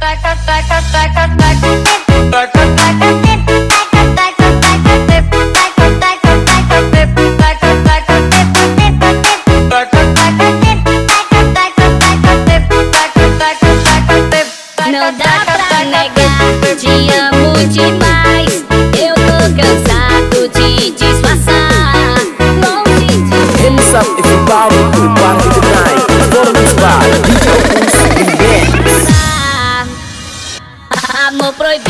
back up, back up, back up, back up. пройду.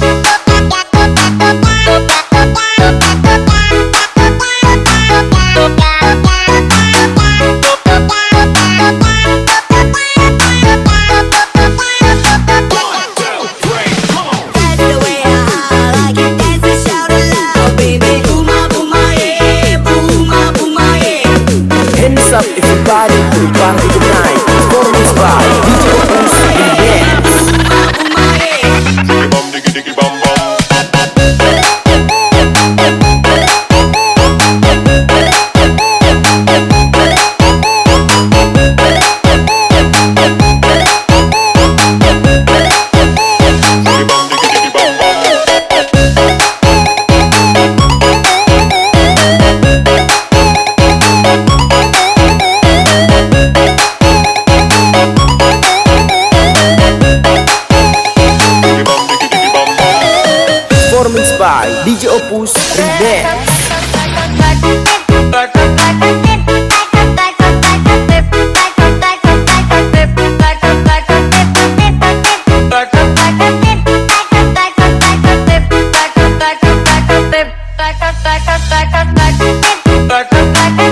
Thank Biggie Bum by DJ Opus Remix. back up, back up.